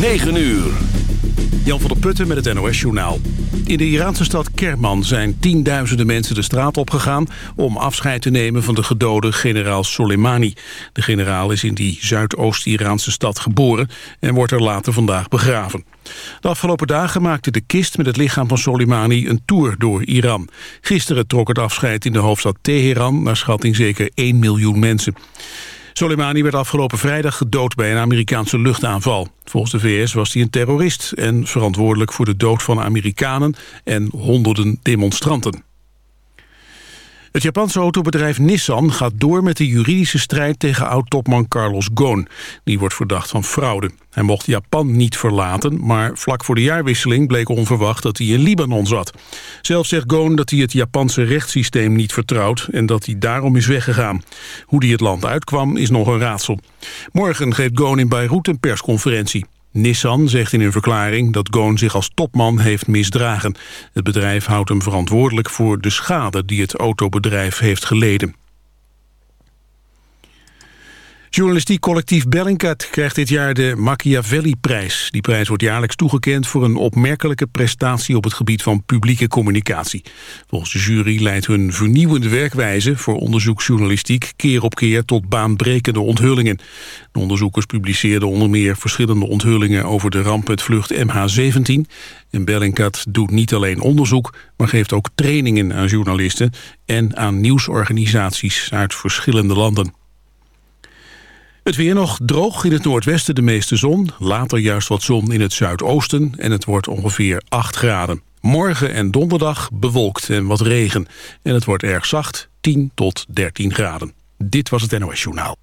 9 uur. Jan van der Putten met het NOS-journaal. In de Iraanse stad Kerman zijn tienduizenden mensen de straat opgegaan... om afscheid te nemen van de gedode generaal Soleimani. De generaal is in die Zuidoost-Iraanse stad geboren... en wordt er later vandaag begraven. De afgelopen dagen maakte de kist met het lichaam van Soleimani... een tour door Iran. Gisteren trok het afscheid in de hoofdstad Teheran... naar schatting zeker 1 miljoen mensen. Soleimani werd afgelopen vrijdag gedood bij een Amerikaanse luchtaanval. Volgens de VS was hij een terrorist en verantwoordelijk voor de dood van Amerikanen en honderden demonstranten. Het Japanse autobedrijf Nissan gaat door met de juridische strijd tegen oud-topman Carlos Ghosn. Die wordt verdacht van fraude. Hij mocht Japan niet verlaten, maar vlak voor de jaarwisseling bleek onverwacht dat hij in Libanon zat. Zelf zegt Ghosn dat hij het Japanse rechtssysteem niet vertrouwt en dat hij daarom is weggegaan. Hoe hij het land uitkwam is nog een raadsel. Morgen geeft Ghosn in Beirut een persconferentie. Nissan zegt in een verklaring dat Goon zich als topman heeft misdragen. Het bedrijf houdt hem verantwoordelijk voor de schade die het autobedrijf heeft geleden. Journalistiek collectief Bellingcat krijgt dit jaar de Machiavelli-prijs. Die prijs wordt jaarlijks toegekend voor een opmerkelijke prestatie op het gebied van publieke communicatie. Volgens de jury leidt hun vernieuwende werkwijze voor onderzoeksjournalistiek keer op keer tot baanbrekende onthullingen. De onderzoekers publiceerden onder meer verschillende onthullingen over de ramp met vlucht MH17. En Bellingcat doet niet alleen onderzoek, maar geeft ook trainingen aan journalisten en aan nieuwsorganisaties uit verschillende landen. Het weer nog droog in het noordwesten de meeste zon. Later juist wat zon in het zuidoosten en het wordt ongeveer 8 graden. Morgen en donderdag bewolkt en wat regen. En het wordt erg zacht, 10 tot 13 graden. Dit was het NOS Journaal.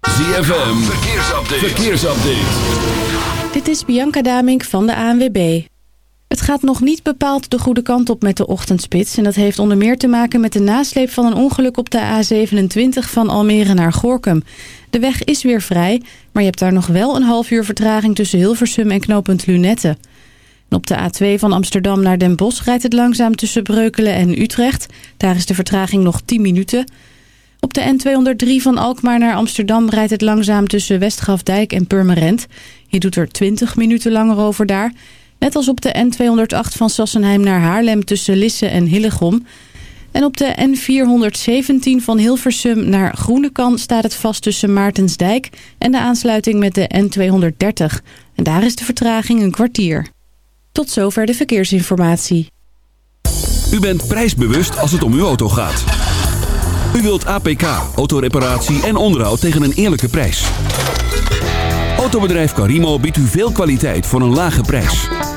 ZFM, verkeersupdate. verkeersupdate. Dit is Bianca Damink van de ANWB. Het gaat nog niet bepaald de goede kant op met de ochtendspits. En dat heeft onder meer te maken met de nasleep van een ongeluk op de A27 van Almere naar Gorkum. De weg is weer vrij, maar je hebt daar nog wel een half uur vertraging tussen Hilversum en knooppunt Lunette. Op de A2 van Amsterdam naar Den Bosch rijdt het langzaam tussen Breukelen en Utrecht. Daar is de vertraging nog 10 minuten. Op de N203 van Alkmaar naar Amsterdam rijdt het langzaam tussen Westgrafdijk en Purmerend. Je doet er 20 minuten langer over daar. Net als op de N208 van Sassenheim naar Haarlem tussen Lisse en Hillegom. En op de N417 van Hilversum naar Groenekan staat het vast tussen Maartensdijk en de aansluiting met de N230. En daar is de vertraging een kwartier. Tot zover de verkeersinformatie. U bent prijsbewust als het om uw auto gaat. U wilt APK, autoreparatie en onderhoud tegen een eerlijke prijs. Autobedrijf Carimo biedt u veel kwaliteit voor een lage prijs.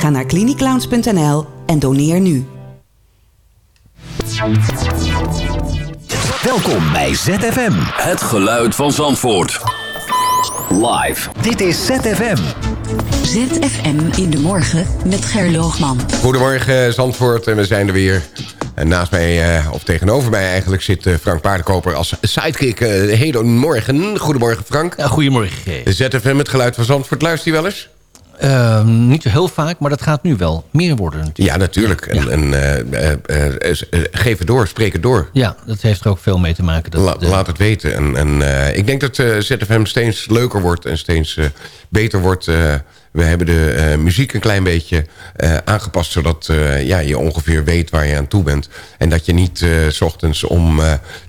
Ga naar cliniclowns.nl en doneer nu. Welkom bij ZFM. Het geluid van Zandvoort. Live. Dit is ZFM. ZFM in de morgen met Gerloogman. Goedemorgen Zandvoort en we zijn er weer. En naast mij, uh, of tegenover mij eigenlijk, zit uh, Frank Paardenkoper als sidekick. Uh, Hedonmorgen. Goedemorgen Frank. Ja, goedemorgen. ZFM, het geluid van Zandvoort. Luister je wel eens? Uh, niet zo heel vaak, maar dat gaat nu wel meer worden. Natuurlijk. Ja, natuurlijk. En, ja. en uh, uh, geef het door, spreek het door. Ja, dat heeft er ook veel mee te maken. Dat La, de... Laat het weten. En, en ik denk dat ZFM steeds leuker wordt en steeds beter wordt. We hebben de muziek een klein beetje aangepast... zodat ja, je ongeveer weet waar je aan toe bent. En dat je niet s ochtends om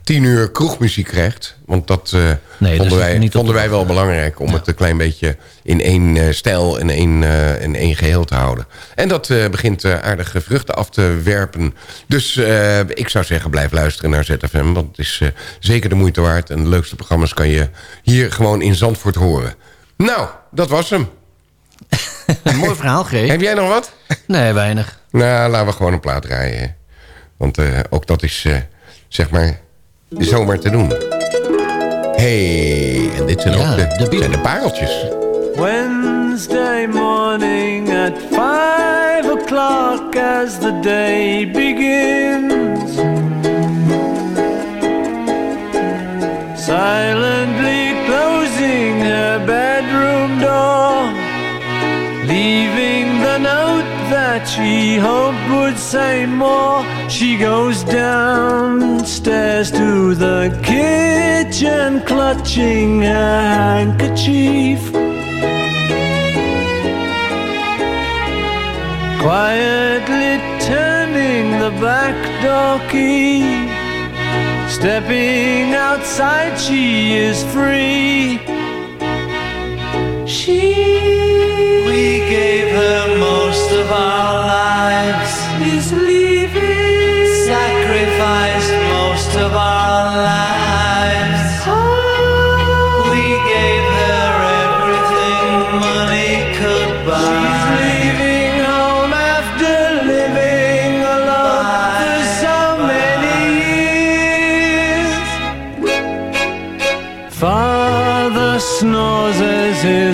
tien uur kroegmuziek krijgt. Want dat nee, vonden, wij, vonden wij wel belangrijk... om ja. het een klein beetje in één stijl en één, in één geheel te houden. En dat begint aardige vruchten af te werpen. Dus ik zou zeggen, blijf luisteren naar ZFM. Want het is zeker de moeite waard. En de leukste programma's kan je hier gewoon in Zandvoort horen. Nou, dat was hem. een mooi verhaal, G. Heb jij nog wat? Nee, weinig. Nou, laten we gewoon een plaat draaien. Want ook dat is, zeg maar, zomaar te doen. hey, en dit zijn ja, ook de, de, zijn de pareltjes. Wednesday morning at five o'clock as the day begins. Silently that she hoped would say more. She goes downstairs to the kitchen, clutching her handkerchief. Quietly turning the back door key. Stepping outside, she is free. She.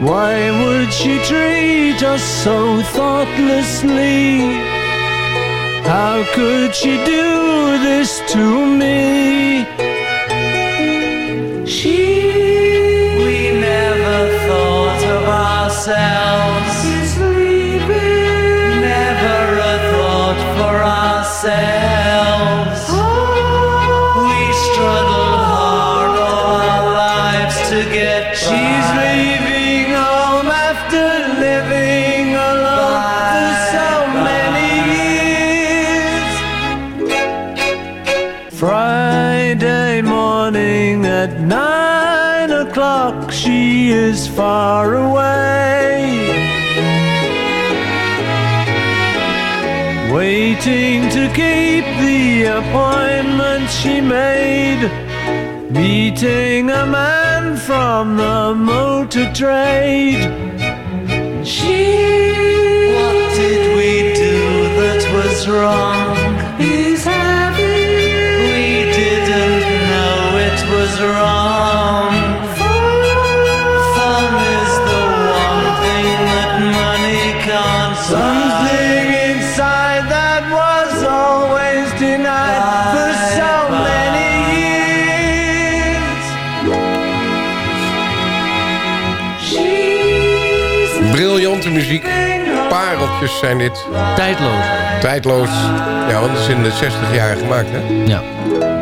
Why would she treat us so thoughtlessly? How could she do this to me? She. We never thought of ourselves. Appointment she made. Meeting a man from the motor trade. She. What did we do that was wrong? He's happy. We didn't know it was wrong. Zijn dit. Tijdloos. Tijdloos. Ja, want het is in de 60 jaar gemaakt, hè? Ja.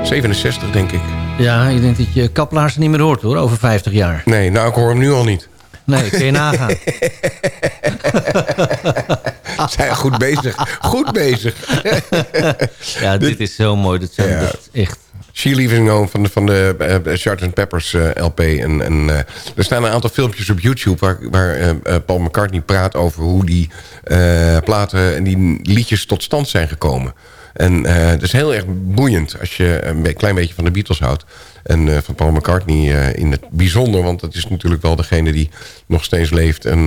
67, denk ik. Ja, ik denk dat je kaplaars niet meer hoort hoor, over 50 jaar. Nee, nou, ik hoor hem nu al niet. Nee, kun je nagaan. Zijn goed bezig. Goed bezig. ja, dit is zo mooi. Dat zijn Ja. dat is echt... She Leaving Home van de, van de uh, Sgt. Peppers uh, LP. En, en uh, er staan een aantal filmpjes op YouTube... waar, waar Paul McCartney praat over hoe die platen en die liedjes tot stand zijn gekomen. En het is heel erg boeiend als je een klein beetje van de Beatles houdt. En van Paul McCartney in het bijzonder. Want dat is natuurlijk wel degene die nog steeds leeft. En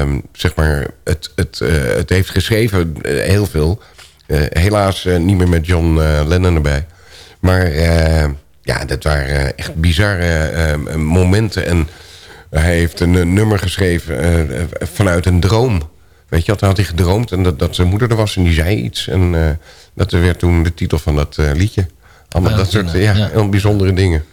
um, zeg maar het, het, het heeft geschreven heel veel. helaas niet meer met John Lennon erbij. Maar uh, ja, dat waren echt bizarre uh, momenten. En hij heeft een nummer geschreven uh, vanuit een droom. Weet je, had hij gedroomd en dat, dat zijn moeder er was en die zei iets. En dat werd toen de titel van dat liedje. Allemaal dat soort ja, ja. heel bijzondere dingen.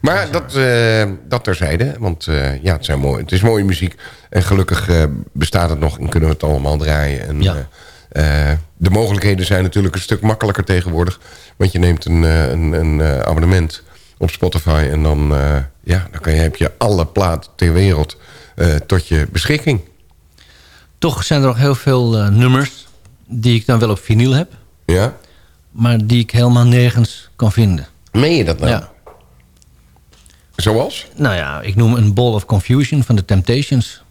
Maar dat, uh, dat terzijde, want uh, ja, het, zijn mooi, het is mooie muziek. En gelukkig uh, bestaat het nog en kunnen we het allemaal draaien. En, ja. De mogelijkheden zijn natuurlijk een stuk makkelijker tegenwoordig. Want je neemt een, een, een abonnement op Spotify... en dan, ja, dan kan je, heb je alle platen ter wereld tot je beschikking. Toch zijn er nog heel veel nummers die ik dan wel op vinyl heb. Ja. Maar die ik helemaal nergens kan vinden. Meen je dat nou? Ja. Zoals? Nou ja, ik noem een Ball of Confusion van de Temptations.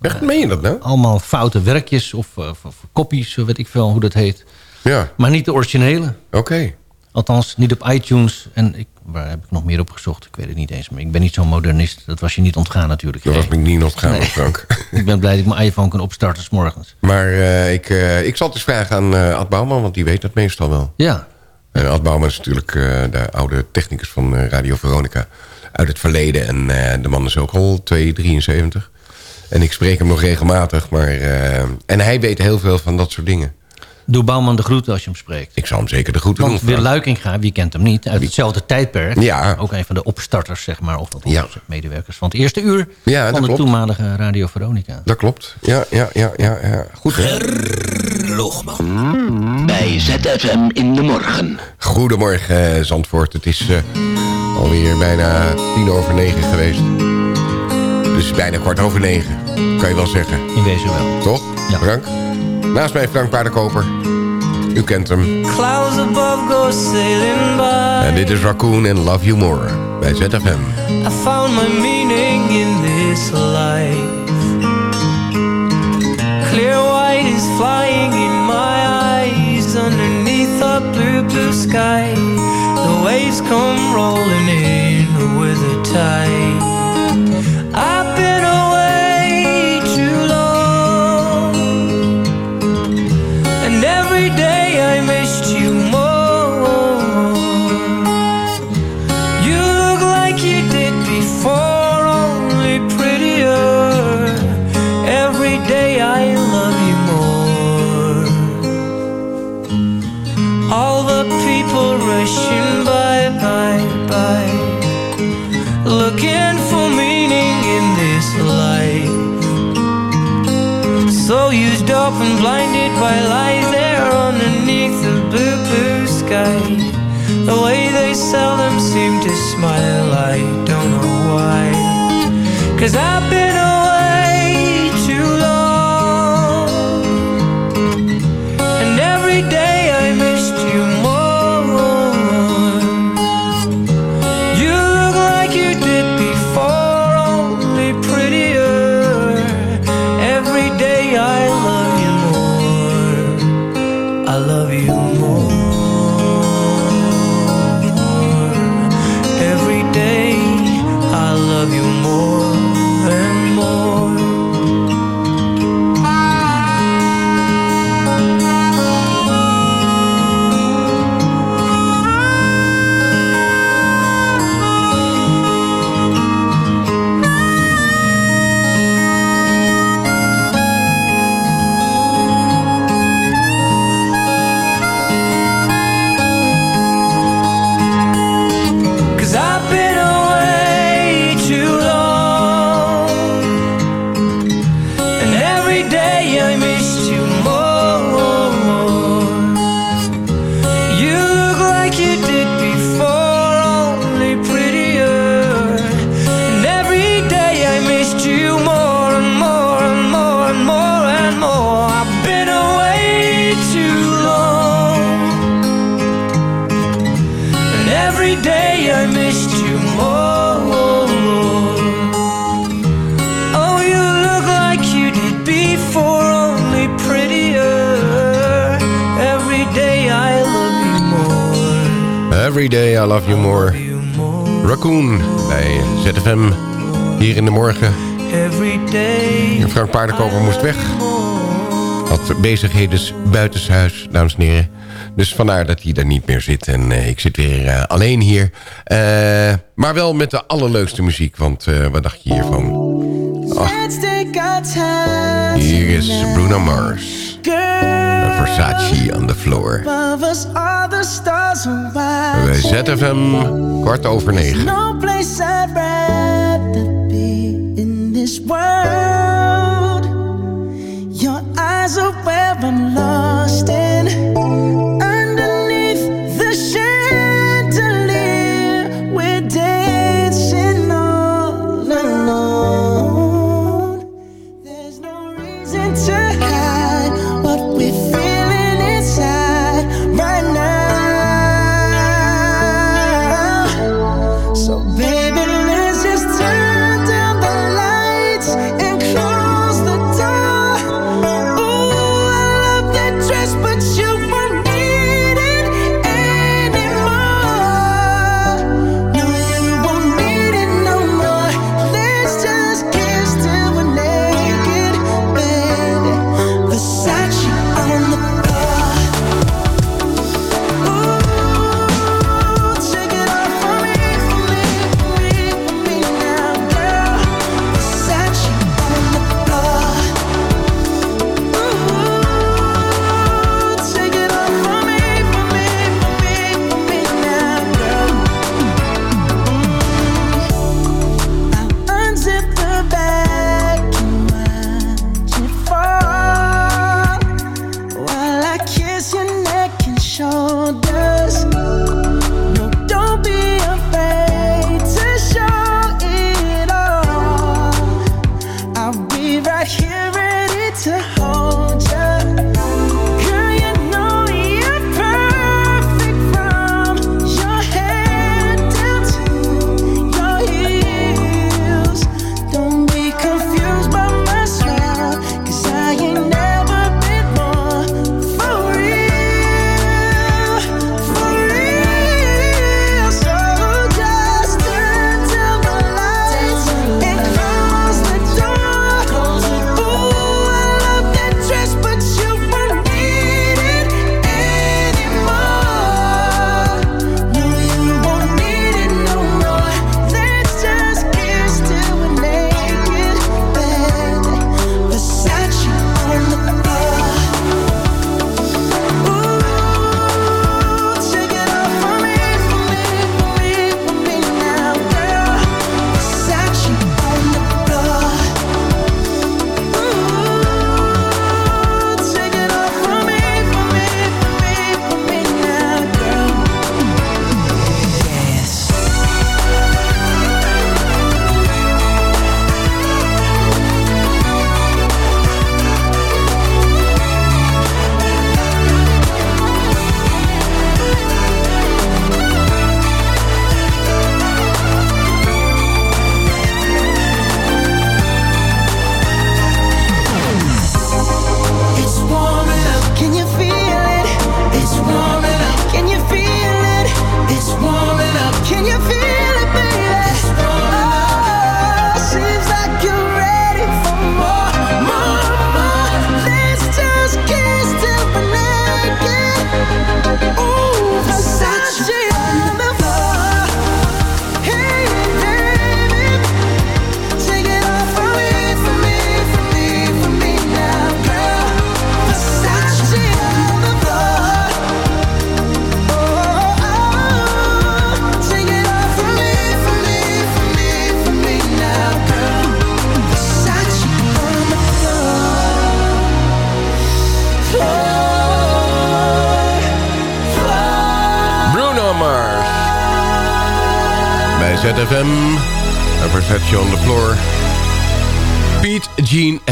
Echt, meen je dat nou? Allemaal foute werkjes of, uh, of kopies, weet ik veel hoe dat heet. Ja. Maar niet de originele. Oké. Althans, niet op iTunes. En ik, waar heb ik nog meer op gezocht? Ik weet het niet eens. Maar ik ben niet zo'n modernist. Dat was je niet ontgaan natuurlijk. Dat was me niet ontgaan, nee. Frank. ik ben blij dat ik mijn iPhone kan opstarten s morgens. Maar uh, ik, uh, ik zal het eens vragen aan uh, Ad Bouwman, want die weet dat meestal wel. Ja. En Ad Bouwman is natuurlijk de oude technicus van Radio Veronica uit het verleden. En de man is ook al 273. En ik spreek hem nog regelmatig. Maar, en hij weet heel veel van dat soort dingen. Doe Bouwman de groeten als je hem spreekt. Ik zal hem zeker de groeten Want doen. Weer Luikinga, wie kent hem niet, uit hetzelfde tijdperk. Ja. Ook een van de opstarters, zeg maar, of dat ja. medewerkers van het eerste uur ja, van de klopt. toenmalige Radio Veronica. Dat klopt. Ja, ja, ja, ja. ja. Goed, Logman. Bij ZFM in de morgen. Goedemorgen, Zandvoort. Het is uh, alweer bijna tien over negen geweest. Dus bijna kwart over negen, kan je wel zeggen. In wezen wel. Toch, ja. Frank? Naast mij Frank Paardenkoper. U kent hem. Clouds above go sailing by. En dit is Raccoon and Love You More bij ZFM. I found my meaning in this life. Clear white is flying in my eyes underneath a blue blue sky. The waves come rolling in with the tide. By lies there underneath the blue, blue sky. The way they seldom seem to smile, I don't know why. Cause I've been Every Day I Love You More. Raccoon bij ZFM. Hier in de morgen. Frank Paardenkoper moest weg. Had bezigheden buitenshuis, dames en heren. Dus vandaar dat hij er niet meer zit. En uh, ik zit weer uh, alleen hier. Uh, maar wel met de allerleukste muziek. Want wat dacht je hiervan? Oh. Hier is Bruno Mars. Girl, Versace on the floor. Bij ZFM, kwart over negen. No place I'd rather be in this world. Your eyes are where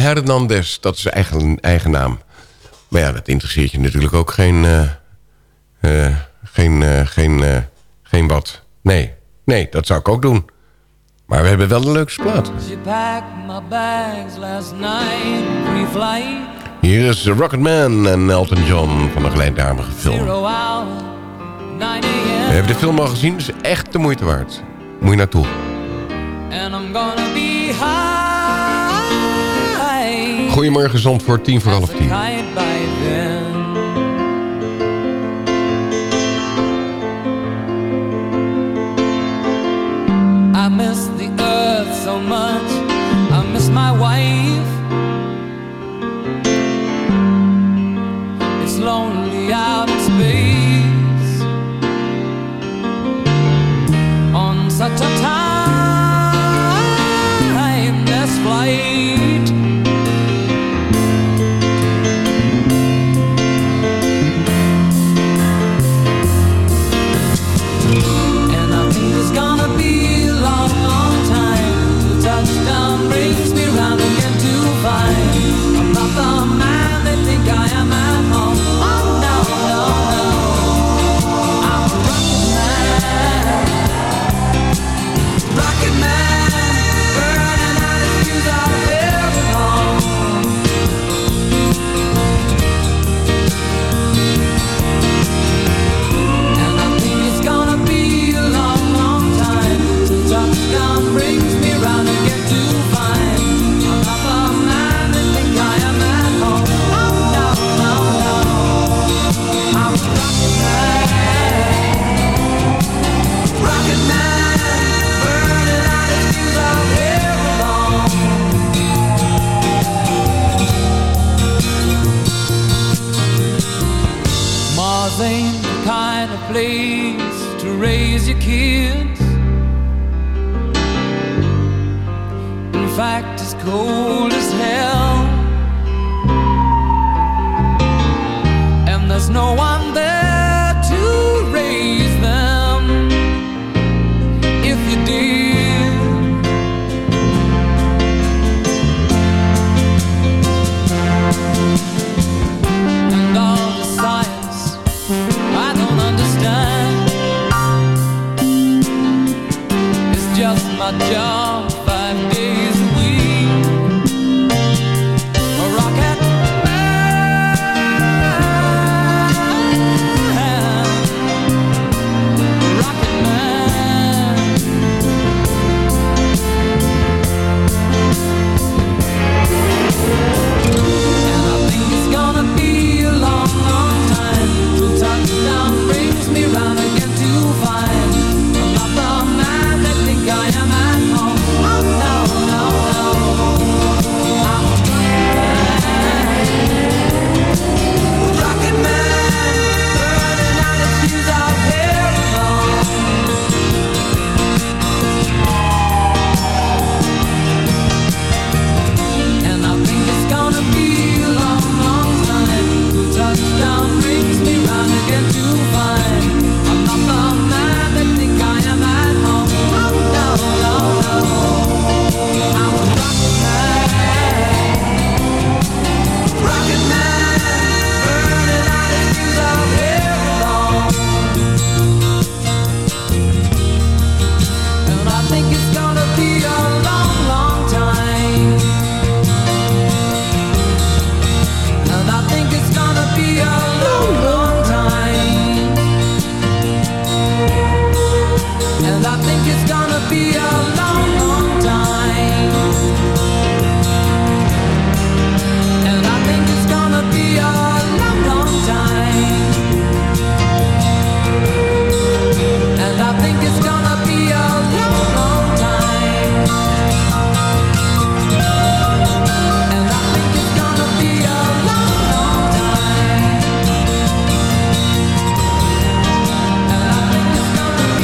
Hernandez, dat is zijn eigen, eigen naam. Maar ja, dat interesseert je natuurlijk ook geen... Eh, eh, geen, eh, geen, geen wat. Nee, nee, dat zou ik ook doen. Maar we hebben wel een leukste plaat. Hier is Rocketman en Elton John van de gelijkdamige film. We hebben de film al gezien, is dus echt de moeite waard. Moet je naartoe. And I'm gonna be. Goedemorgen Zandvoort, tien voor half tien. It's lonely out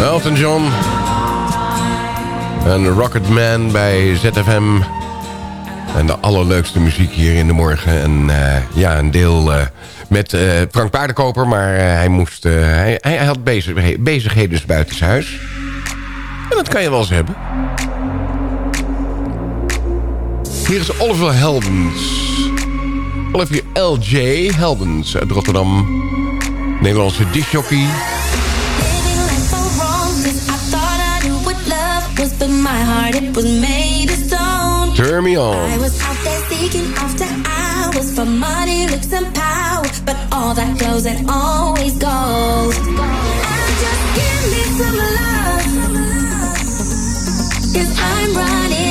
Elton John. En Rocketman bij ZFM. En de allerleukste muziek hier in de morgen. En eh, ja, een deel eh, met eh, Frank Paardenkoper. Maar hij, moest, hij, hij, had bezigheden buiten zijn huis. En dat kan je wel eens hebben. Hier is Oliver Heldens. Oliver L.J. Heldens uit Rotterdam. Nederlandse disjockey. my heart, it was made of stone. Turn me on. I was out there seeking after hours for money, looks, and power. But all that goes and always goes. And just give me some love. Cause I'm running.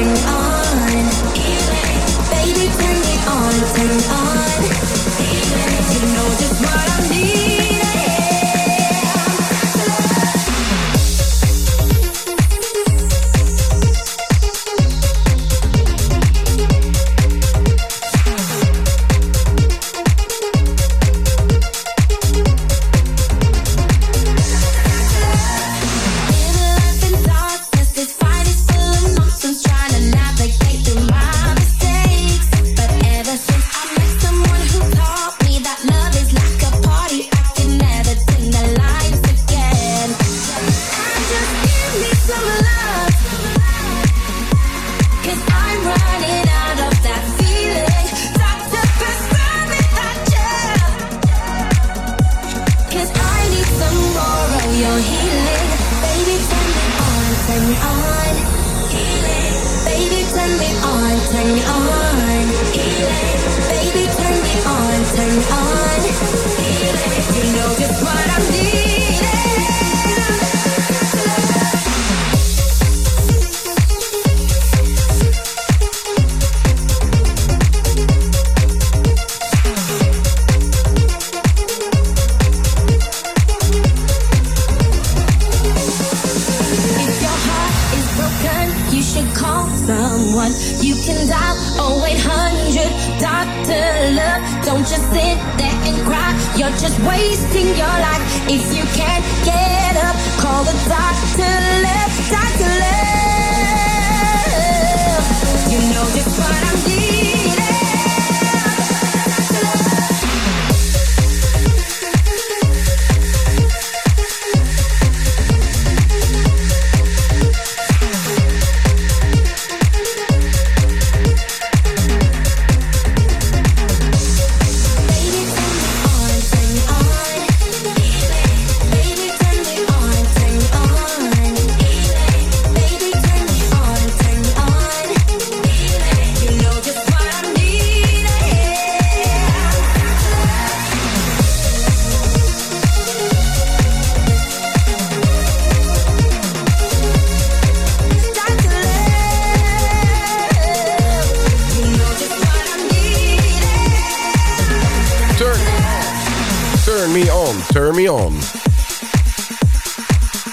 turn me on, baby, turn on, turn on.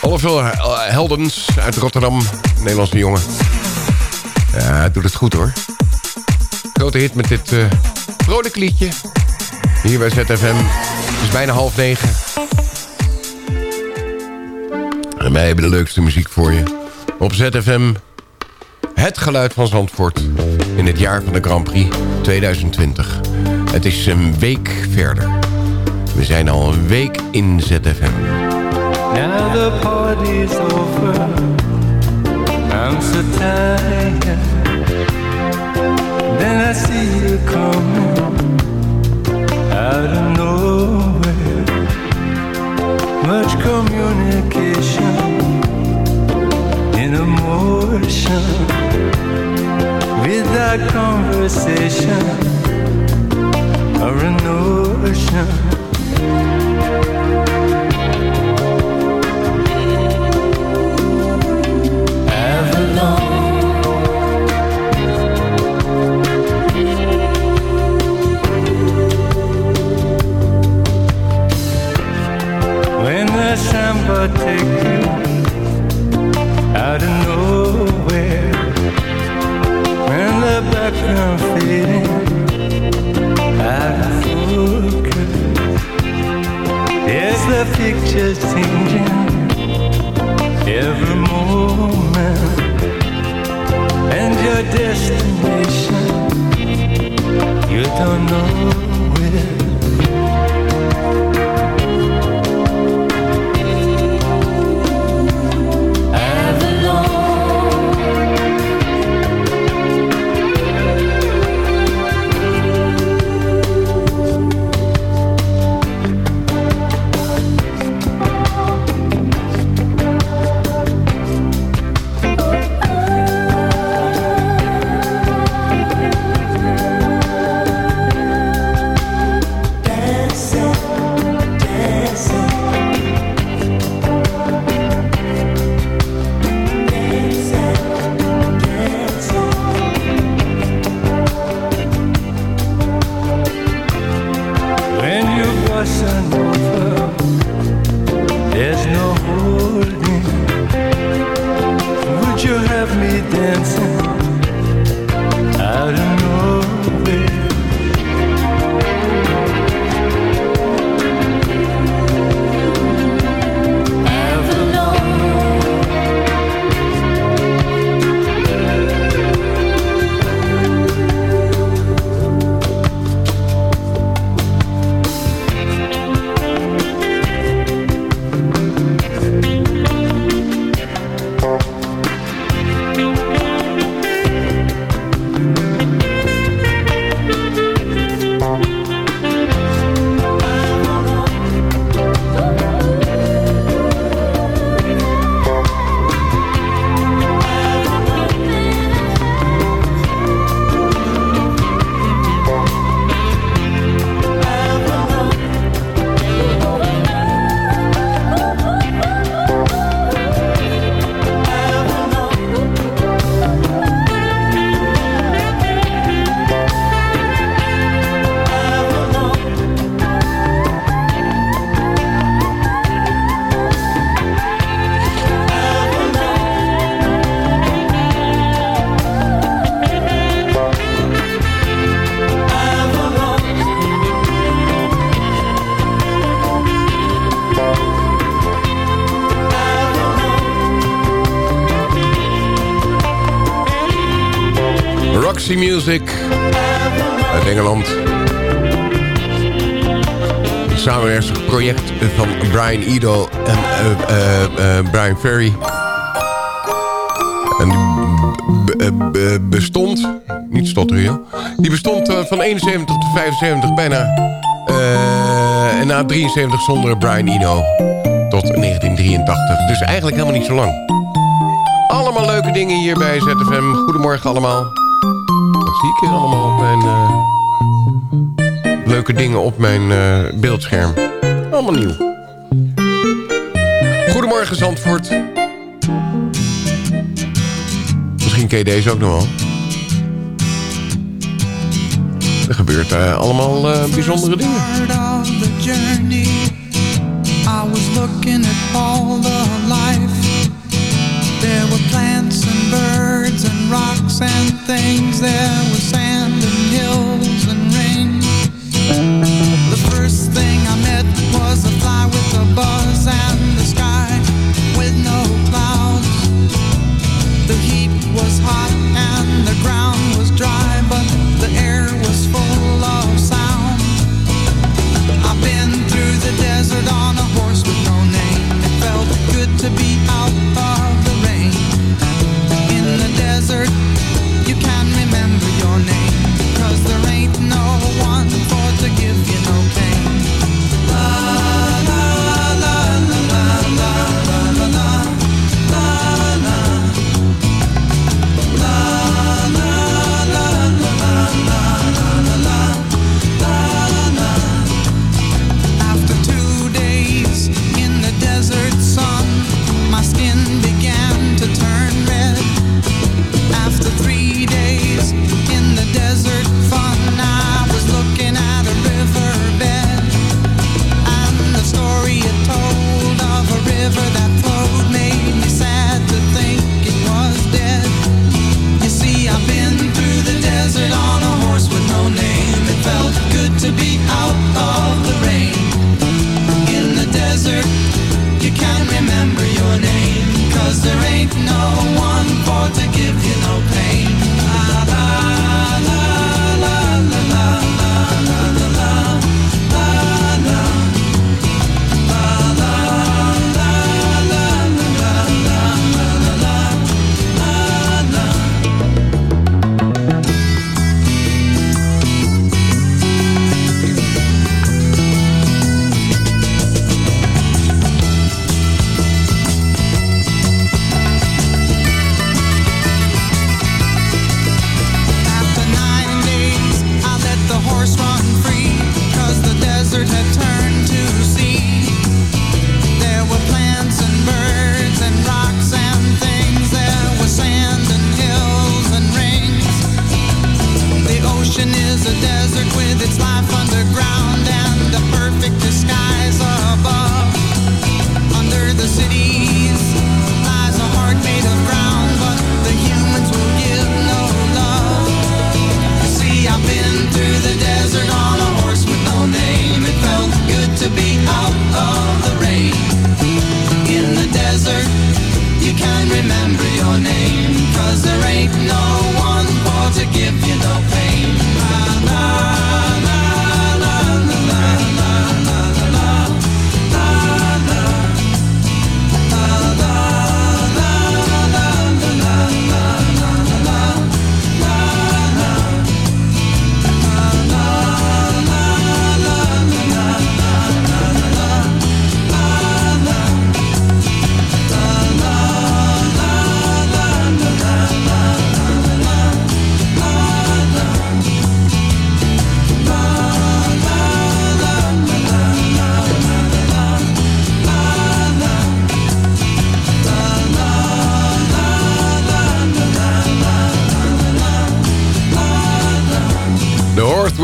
Oliver uh, Heldens uit Rotterdam, Nederlandse jongen. Ja, doet het goed hoor. Grote hit met dit uh, vrolijk liedje. Hier bij ZFM. Het is bijna half negen. En wij hebben de leukste muziek voor je. Op ZFM het geluid van Zandvoort in het jaar van de Grand Prix 2020. Het is een week verder. We zijn al een week in ZFM. Now the party's over. I'm so tired. Then I see you coming out of nowhere. Much communication in a emotion without conversation or a notion. Samba take you out of nowhere, when the background fading out of focus, the changing every moment, and your destination you don't know Music uit Engeland. Een samenwerkingsproject van Brian Eno en uh, Brian Ferry. En die bestond, niet stotteren die bestond van 71 tot 75 bijna. en na 73 zonder Brian Eno tot 1983. Dus eigenlijk helemaal niet zo lang. Allemaal leuke dingen hier bij ZFM. Goedemorgen allemaal. Ik allemaal op mijn... Uh, leuke dingen op mijn uh, beeldscherm. Allemaal nieuw. Goedemorgen Zandvoort. Misschien ken je deze ook nog wel. Er gebeurt uh, allemaal bijzondere dingen. I was looking at all the life There were plants and birds rocks and things There was sand and hills and rain. The first thing I met was a fly with a buzz And the sky with no clouds. The heat was hot and the ground was dry But the air was full of sound. I've been through the desert on a horse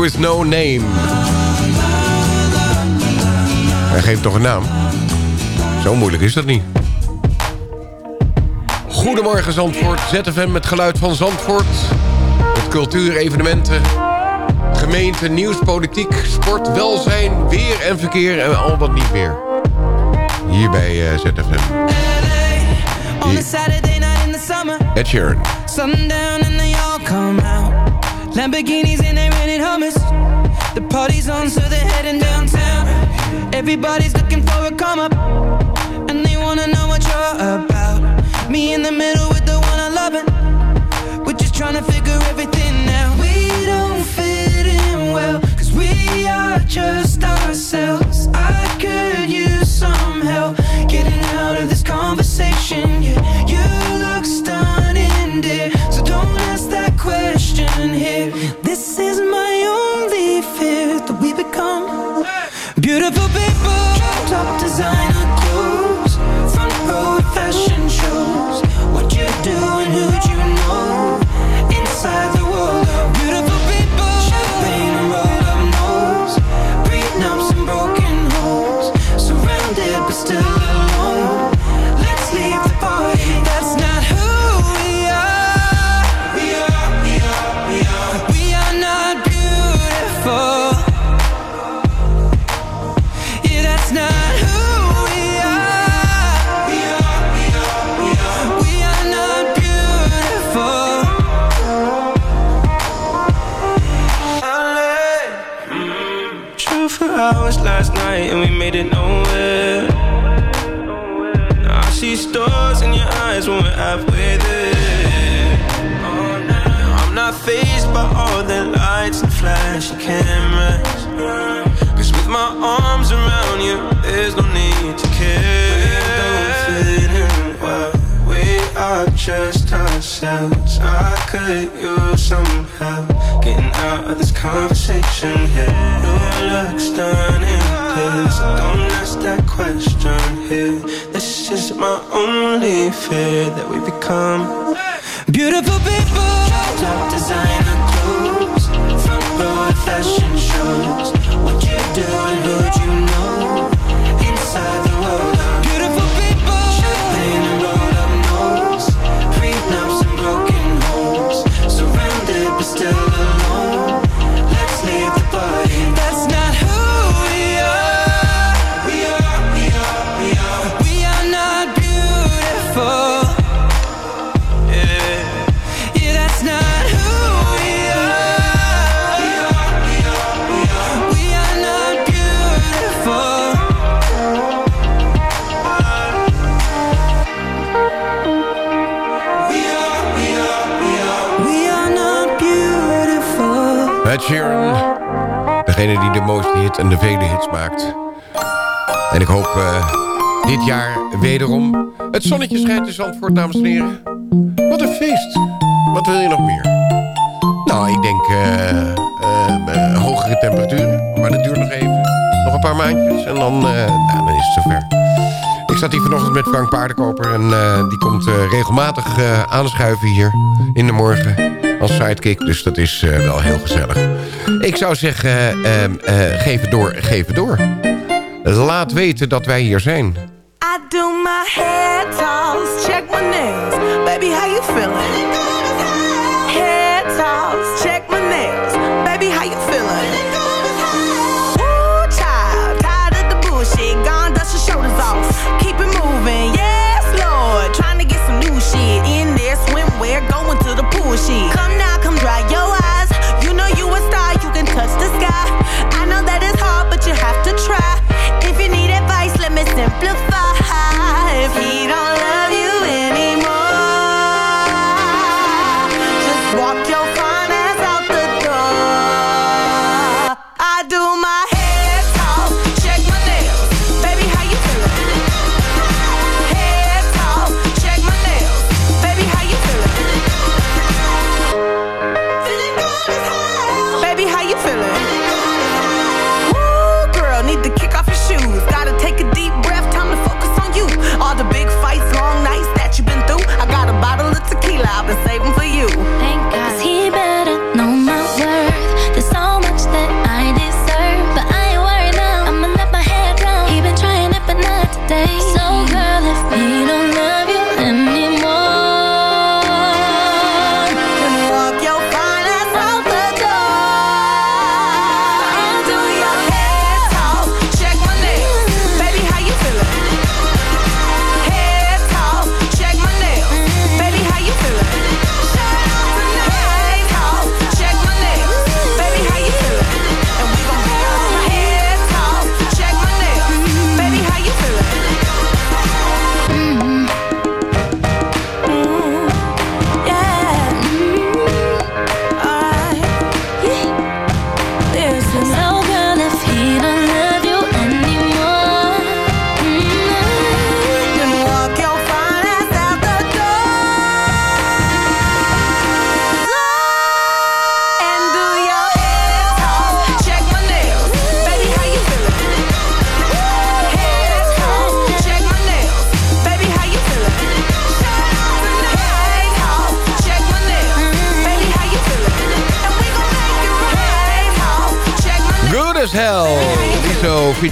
with No Name. Hij geeft toch een naam? Zo moeilijk is dat niet. Goedemorgen Zandvoort. ZFM met geluid van Zandvoort. Met cultuur, evenementen, gemeente, nieuws, politiek, sport, welzijn, weer en verkeer en al wat niet meer. Hier bij eh, ZFM. On a Saturday night in the summer, Ed Sheeran. sundown and they all come out. Lamborghinis and they rented hummus. The party's on, so they're heading downtown. Everybody's looking for a come up, and they wanna know what you're about. Me in the middle with the one I love, we're just trying to figure everything out. Dit jaar wederom. Het zonnetje schijnt in Zandvoort, dames en heren. Wat een feest. Wat wil je nog meer? Nou, ik denk eh, eh, eh, hogere temperaturen. Maar dat duurt nog even. Nog een paar maandjes en dan, nou, dan is het zover. Ik zat hier vanochtend met Frank Paardenkoper. En die komt regelmatig aanschuiven hier in de morgen als sidekick. Dus dat is wel heel gezellig. Ik zou zeggen, uh, geef het door, geef het door. Laat weten dat wij hier zijn.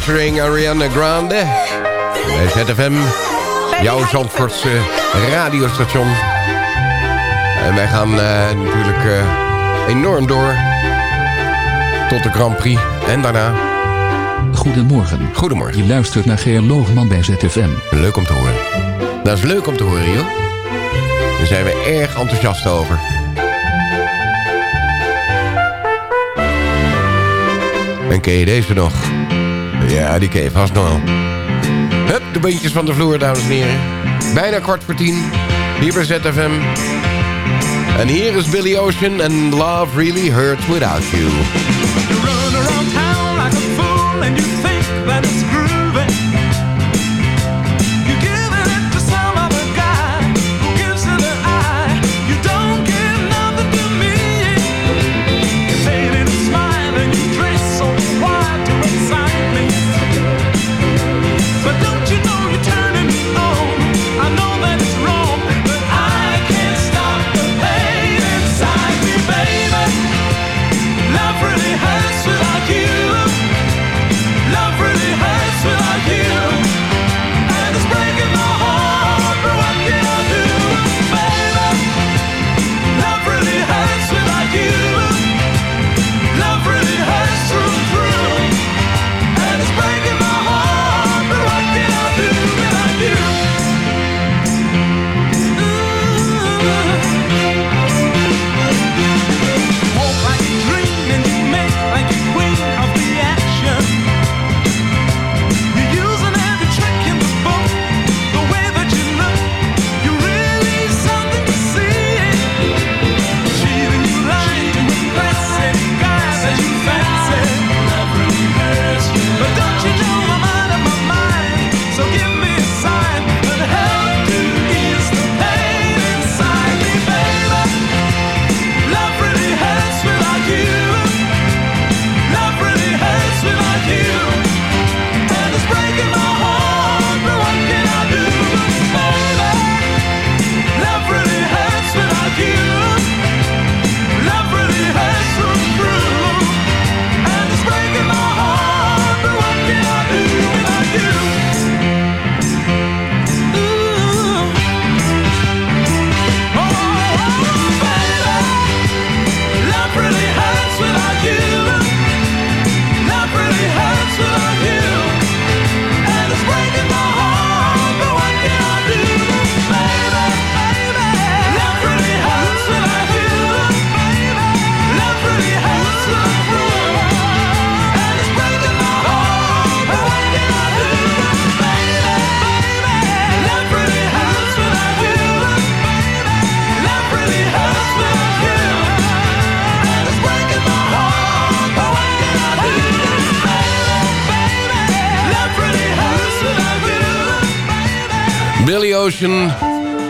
featuring Ariana Grande. Bij ZFM, jouw Zandvoortse radiostation. En wij gaan eh, natuurlijk eh, enorm door tot de Grand Prix en daarna... Goedemorgen. Goedemorgen. Je luistert naar Geoloogman bij ZFM. Leuk om te horen. Dat is leuk om te horen, joh. Daar zijn we erg enthousiast over. En ken je deze nog? Ja, die cave has vast nog wel. Hup, de beentjes van de vloer, dames en heren. Bijna kwart voor tien. Hier bij ZFM. En hier is Billy Ocean and Love Really Hurts Without You. You run around town like a fool and you think that it's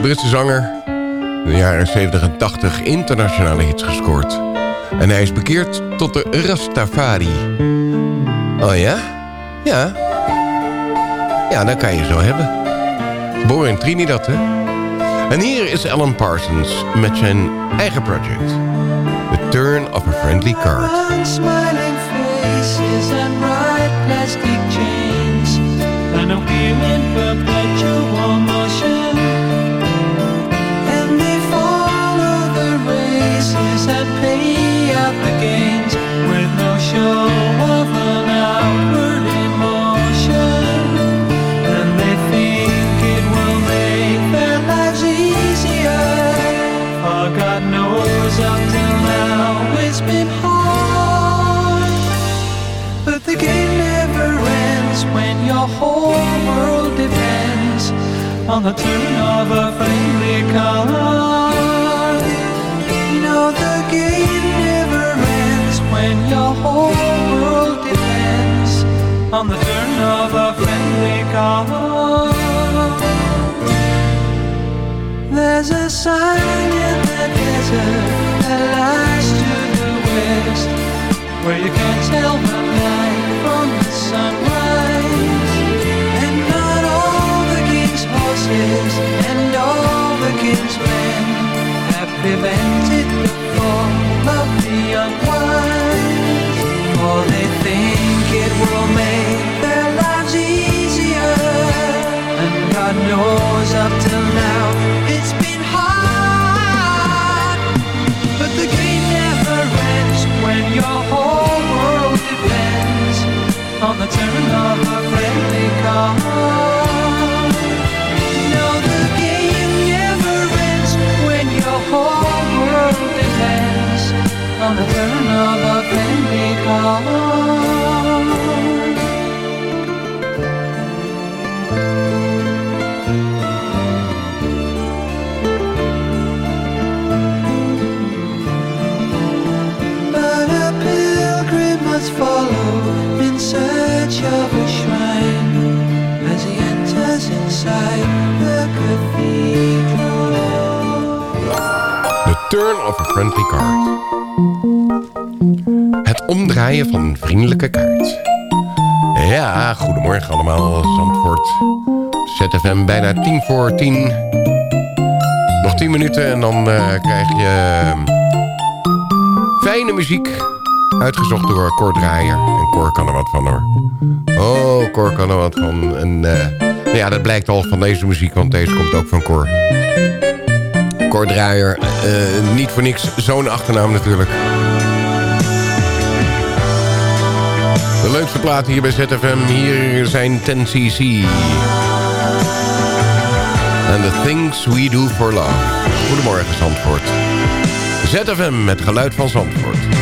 Britse zanger. In de jaren 70 en 80 internationale hits gescoord. En hij is bekeerd tot de Rastafari. Oh ja? Ja. Ja, dat kan je zo hebben. Geboren in Trinidad, hè? En hier is Alan Parsons met zijn eigen project. The Turn of a Friendly Card. faces and bright plastic chains. Turn of a Friendly Card. Het omdraaien van een vriendelijke kaart. Ja, goedemorgen allemaal, Zandvoort. ZFM bijna tien voor tien. Nog tien minuten en dan eh, krijg je... ehm, fijne muziek. Uitgezocht door Cor Draaier. En Cor kan er wat van hoor. Oh, Cor kan er wat van. Eh, nou ja, dat blijkt al van deze muziek, want deze komt ook van Cor. Cor Draaier, eh, niet voor niks zo'n achternaam natuurlijk. De leukste platen hier bij ZFM, hier zijn 10cc. And the things we do for love. Goedemorgen Zandvoort. ZFM met geluid van Zandvoort.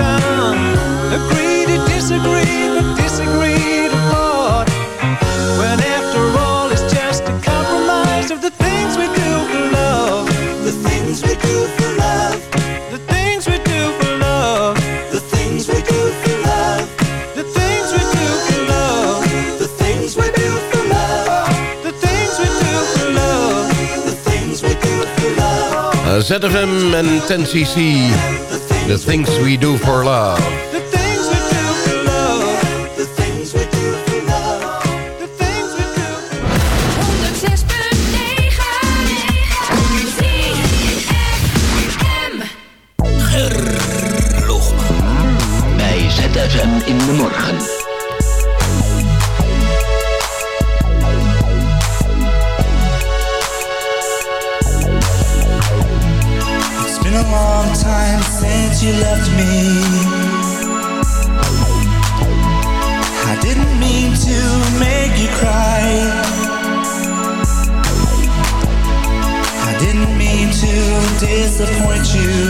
Situation. Agree to disagree, but disagree to part. When after all, it's just a compromise of the things we do for love. The things we do for love. The things we do for love. The things we do for love. The things we do for love. The things we do for love. The things we do for love. The things we do for love. Uh, ZFM en 10cc. The things we do for love. Disappoint you.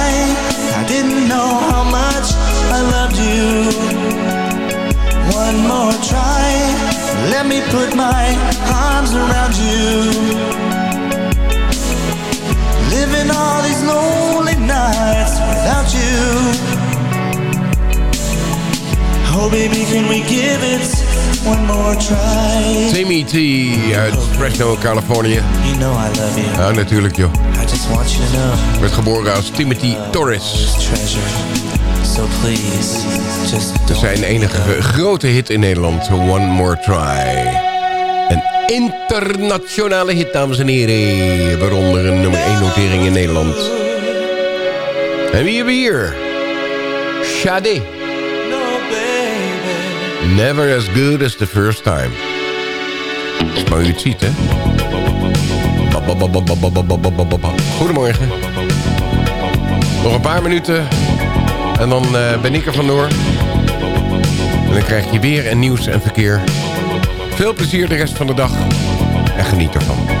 Let me put my arms around you. Living all these lonely nights without you. Oh, baby, can we give it one more try? Timmy T uit Fresno, Californië. You know I love you. Ja, natuurlijk joh. I just want you to know. Werd geboren als Timothy Torres. Zijn enige grote hit in Nederland, One More Try. Een internationale hit, dames en heren. Waaronder een nummer 1 notering in Nederland. En wie hebben we hier? Shade. Never as good as the first time. U het ziet, hè? Goedemorgen. Nog een paar minuten en dan eh, ben ik er vandoor. En dan krijg je weer een nieuws en verkeer. Veel plezier de rest van de dag. En geniet ervan.